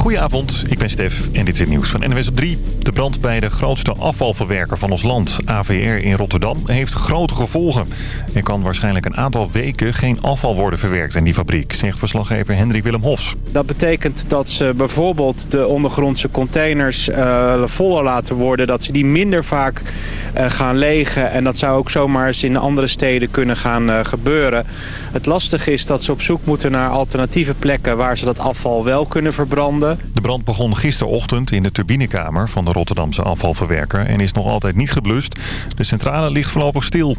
Goedenavond, ik ben Stef en dit is het nieuws van NWS op 3. De brand bij de grootste afvalverwerker van ons land, AVR in Rotterdam, heeft grote gevolgen. Er kan waarschijnlijk een aantal weken geen afval worden verwerkt in die fabriek, zegt verslaggever Hendrik Willem Hofs. Dat betekent dat ze bijvoorbeeld de ondergrondse containers uh, voller laten worden. Dat ze die minder vaak uh, gaan legen. En dat zou ook zomaar eens in andere steden kunnen gaan uh, gebeuren. Het lastige is dat ze op zoek moeten naar alternatieve plekken... waar ze dat afval wel kunnen verbranden. De brand begon gisterochtend in de turbinekamer van de Rotterdamse afvalverwerker... en is nog altijd niet geblust. De centrale ligt voorlopig stil.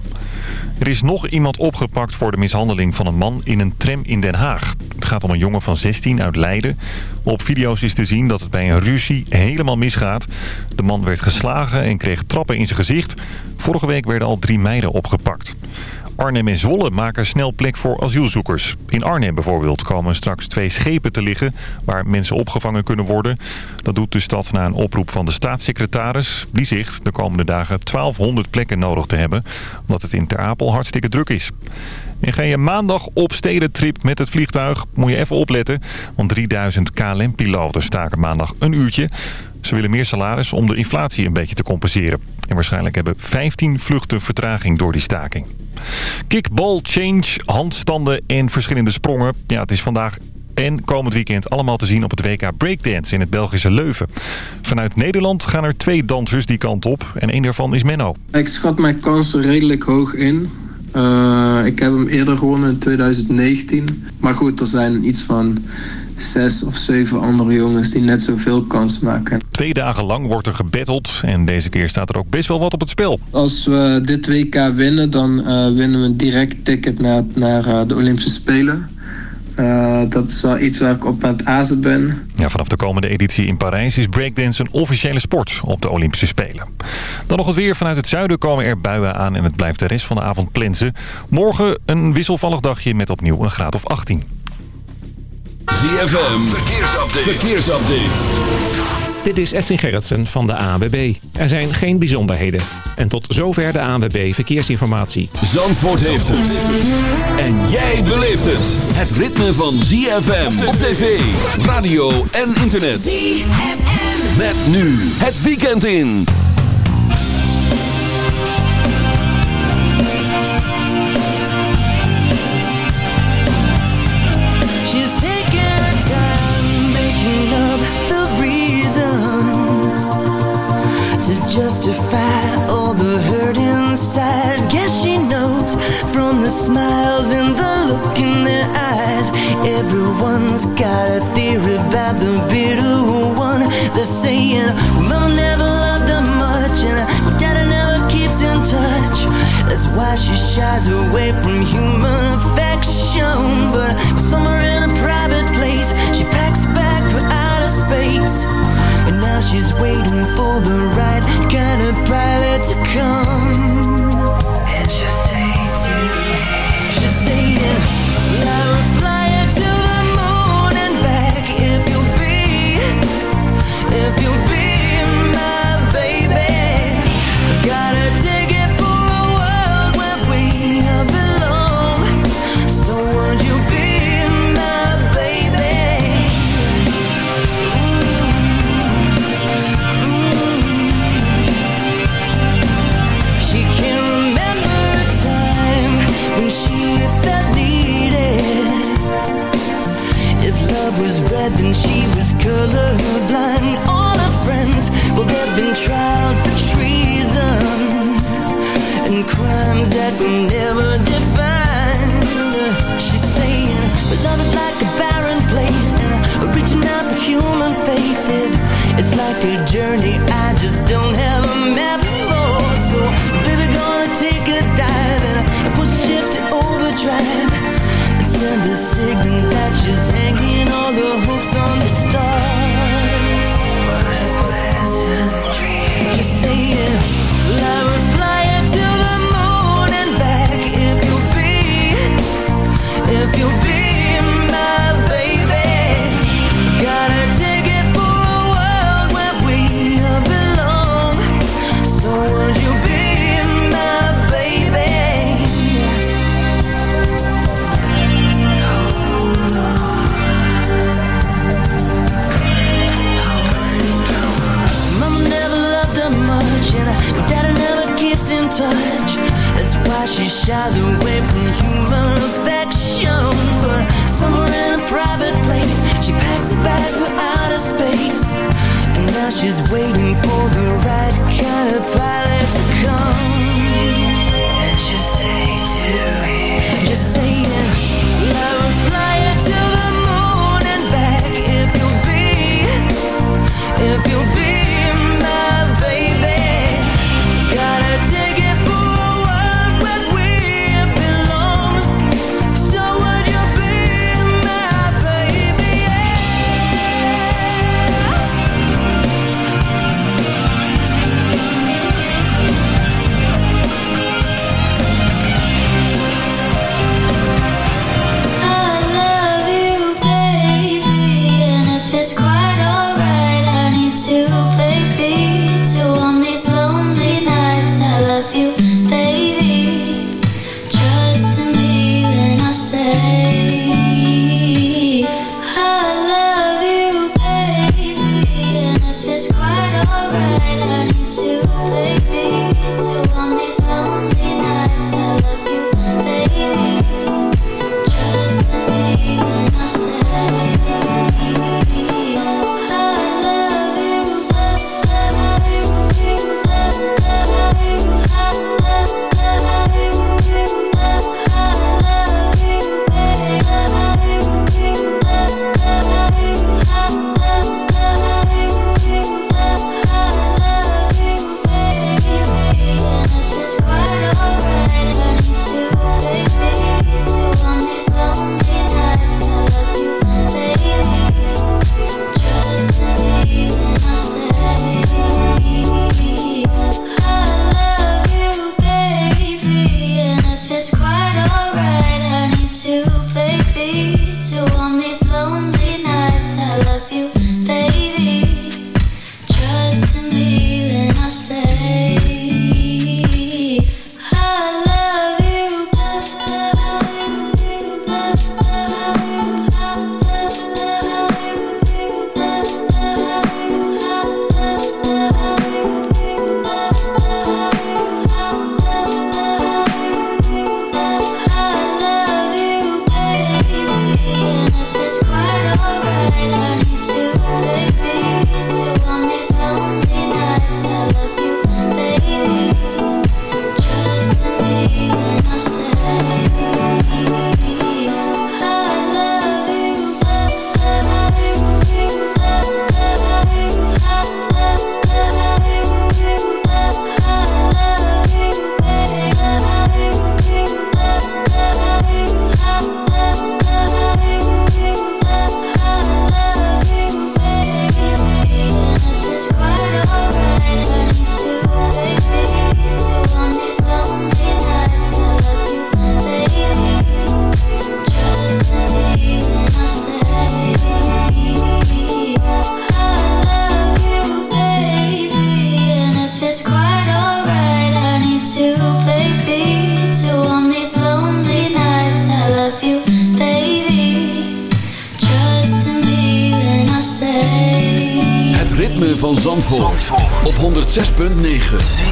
Er is nog iemand opgepakt voor de mishandeling van een man in een tram in Den Haag. Het gaat om een jongen van 16 uit Leiden. Op video's is te zien dat het bij een ruzie helemaal misgaat. De man werd geslagen en kreeg trappen in zijn gezicht. Vorige week werden al drie meiden opgepakt. Arnhem en Zwolle maken snel plek voor asielzoekers. In Arnhem bijvoorbeeld komen straks twee schepen te liggen... waar mensen opgevangen kunnen worden. Dat doet de stad na een oproep van de staatssecretaris. Die zegt de komende dagen 1200 plekken nodig te hebben... omdat het in Ter Apel hartstikke druk is. En ga je maandag op stedentrip met het vliegtuig, moet je even opletten. Want 3000 KLM-piloten staken maandag een uurtje. Ze willen meer salaris om de inflatie een beetje te compenseren. En waarschijnlijk hebben 15 vluchten vertraging door die staking. Kickball, change, handstanden en verschillende sprongen. Ja, het is vandaag en komend weekend allemaal te zien op het WK Breakdance in het Belgische Leuven. Vanuit Nederland gaan er twee dansers die kant op en één daarvan is Menno. Ik schat mijn kansen redelijk hoog in. Uh, ik heb hem eerder gewonnen in 2019. Maar goed, er zijn iets van zes of zeven andere jongens die net zoveel kans maken. Twee dagen lang wordt er gebetteld en deze keer staat er ook best wel wat op het spel. Als we dit WK winnen, dan uh, winnen we een direct ticket naar, naar uh, de Olympische Spelen. Uh, dat is wel iets waar ik op aan het azen ben. Ja, vanaf de komende editie in Parijs is breakdance een officiële sport op de Olympische Spelen. Dan nog het weer. Vanuit het zuiden komen er buien aan en het blijft de rest van de avond plensen. Morgen een wisselvallig dagje met opnieuw een graad of 18. ZFM, verkeersupdate. verkeersupdate. Dit is Edwin Gerritsen van de ANWB. Er zijn geen bijzonderheden. En tot zover de ANWB Verkeersinformatie. Zandvoort heeft het. En jij beleeft het. Het ritme van ZFM op tv, radio en internet. ZFM. Met nu het weekend in. Shies away from 106.9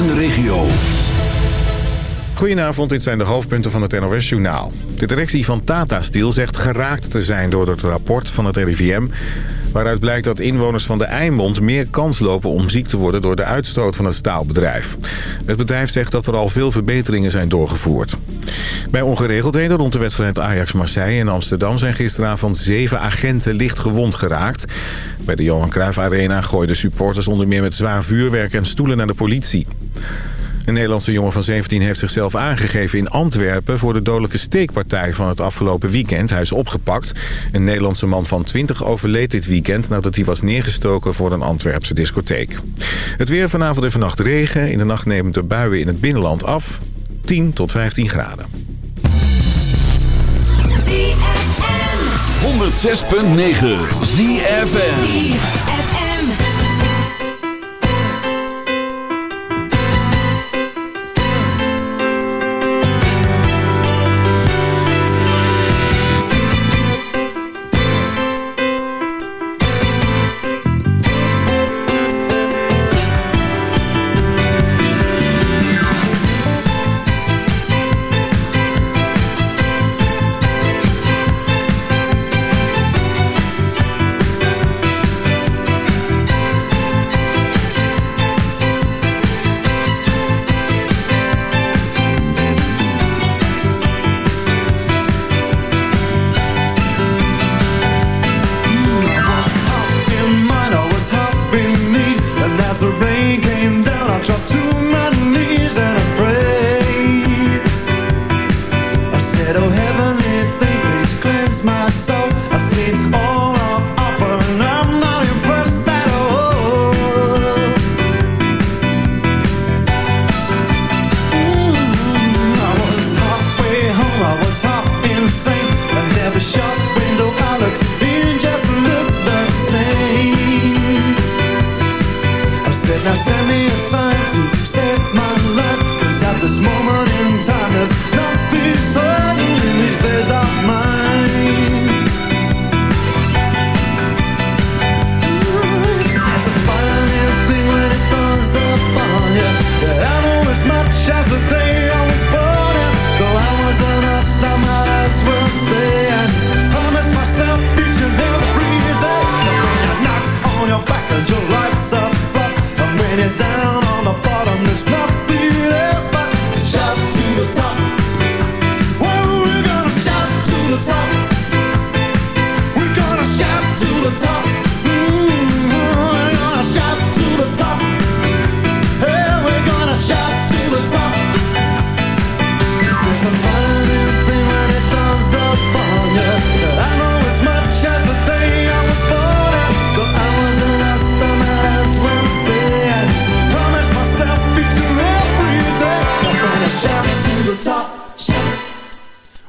en de regio. Goedenavond, dit zijn de hoofdpunten van het NOS-journaal. De directie van Tata Steel zegt geraakt te zijn door het rapport van het RIVM... waaruit blijkt dat inwoners van de Eimond meer kans lopen om ziek te worden... door de uitstoot van het staalbedrijf. Het bedrijf zegt dat er al veel verbeteringen zijn doorgevoerd. Bij ongeregeldheden rond de wedstrijd Ajax-Marseille in Amsterdam... zijn gisteravond zeven agenten licht gewond geraakt. Bij de Johan Cruijff Arena gooiden supporters onder meer met zwaar vuurwerk en stoelen naar de politie. Een Nederlandse jongen van 17 heeft zichzelf aangegeven in Antwerpen... voor de dodelijke steekpartij van het afgelopen weekend. Hij is opgepakt. Een Nederlandse man van 20 overleed dit weekend... nadat hij was neergestoken voor een Antwerpse discotheek. Het weer vanavond en vannacht regen. In de nacht neemt de buien in het binnenland af. 10 tot 15 graden. 106.9 ZFM.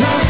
Bottom,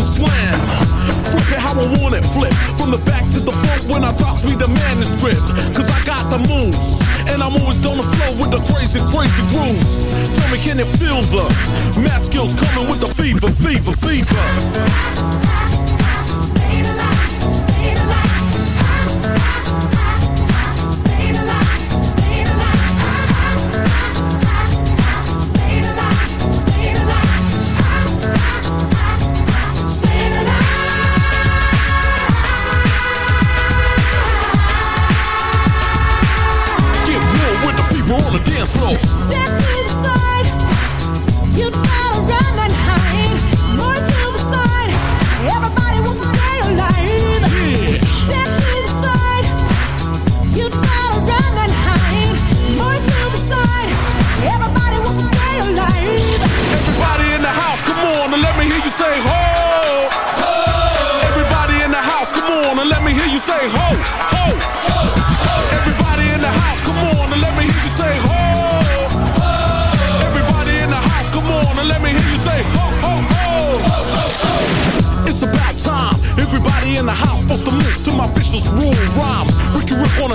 Slam. Flip it how I want it. Flip from the back to the front when I drops me the manuscript. Cause I got the moves. And I'm always on the flow with the crazy, crazy grooves. Tell me, can it feel the math skills coming with the fever, fever, fever?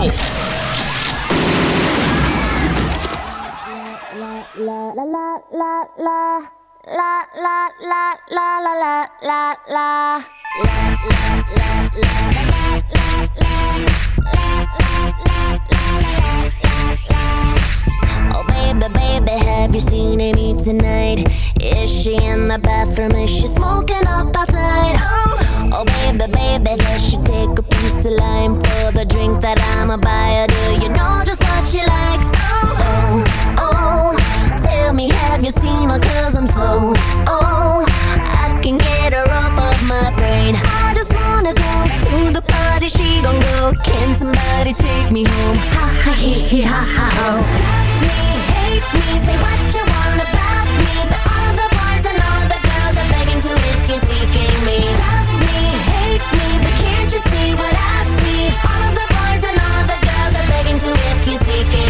Go! Oh baby, baby, have you seen Amy tonight? Is she in the bathroom? Is she smoking up outside? Oh Oh baby, baby, does you take a piece of lime for the drink that I'ma buy her? Do you know just what she likes? Oh, oh, oh, tell me have you seen her? Cause I'm so, oh, I can get her off of my brain. I just wanna go to the party, she gon' go. Can somebody take me home? Ha ha he he ha ha ho. Like me, hate me, say what you want about me you're seeking me. Love me, hate me, but can't you see what I see? All of the boys and all of the girls are begging to if you're seeking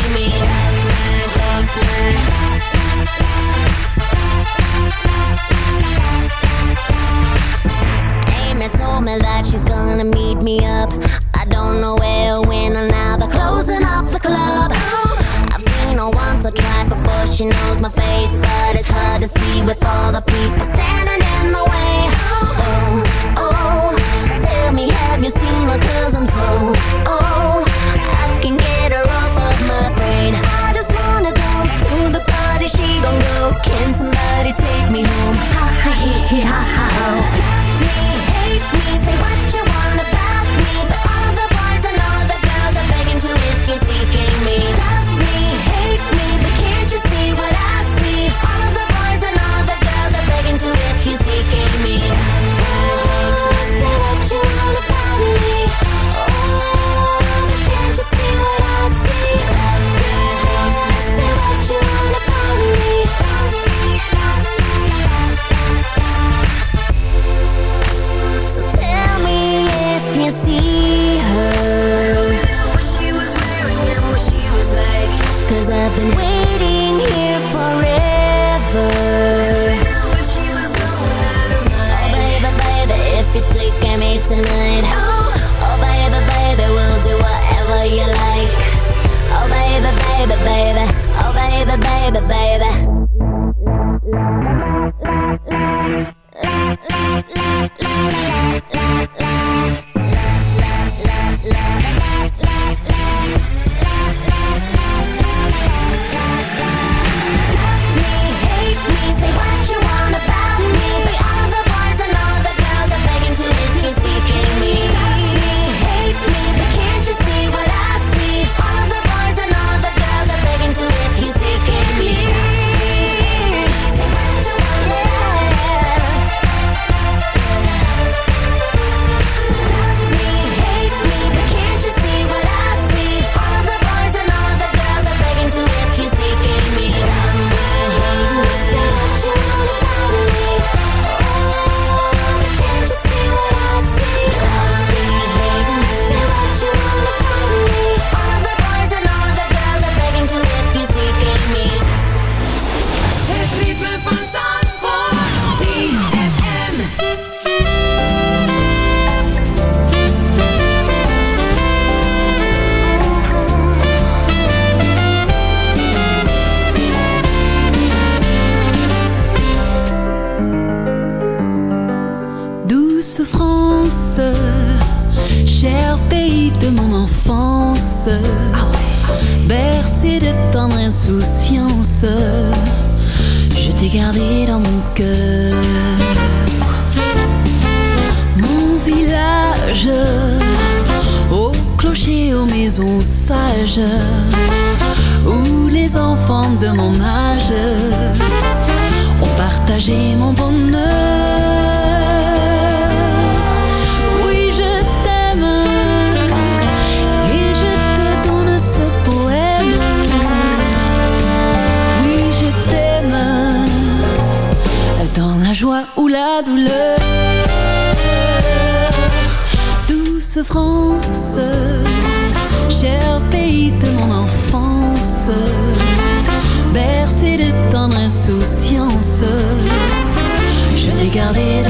regarder